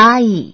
آئی